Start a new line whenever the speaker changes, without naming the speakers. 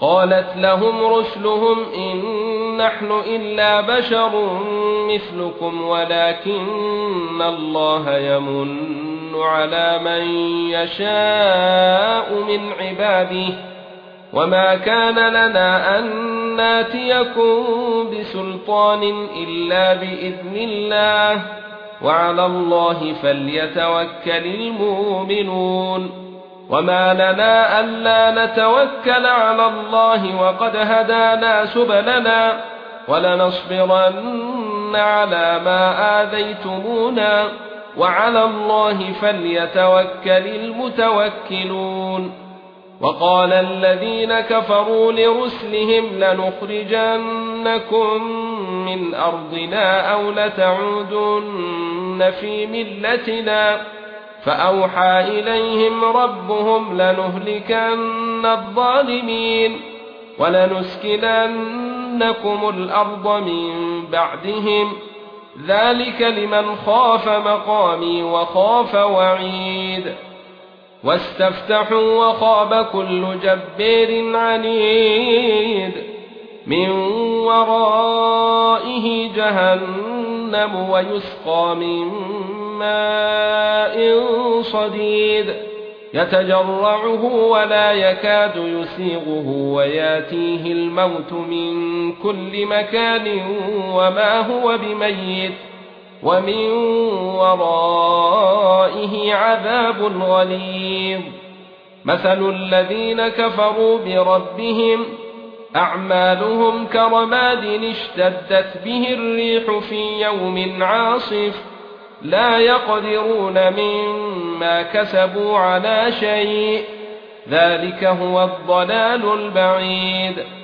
قالت لهم رسلهم إن نحن إلا بشر مثلكم ولكن الله يمن على من يشاء من عباده وما كان لنا أن ناتيكم بسلطان إلا بإذن الله وعلى الله فليتوكل المؤمنون وما لنا الا نتوكل على الله وقد هدانا سبلنا ولنصبرن على ما آذيتمونا وعلى الله فليتوكل المتوكلون وقال الذين كفروا لرسلهم لنخرجنكم من ارضنا أو لتعودن في ملتنا فأوحى إليهم ربهم لنهلكن الظالمين ولنسكننكم الأرض من بعدهم. ذلك لمن خاف مقامي وخاف وعيد. واستفتحوا وخاب كل جبار عنيد. من ورائه جهنم ويسقى من ماء صديد. يتجرعه ولا يكاد يسيغه وياتيه الموت من كل مكان وما هو بميت ومن ورائه عذاب غليظ. مثل الذين كفروا بربهم أعمالهم كرماد اشتدت به الريح في يوم عاصف لا يقدرون مما كسبوا على شيء. ذلك هو الضلال البعيد.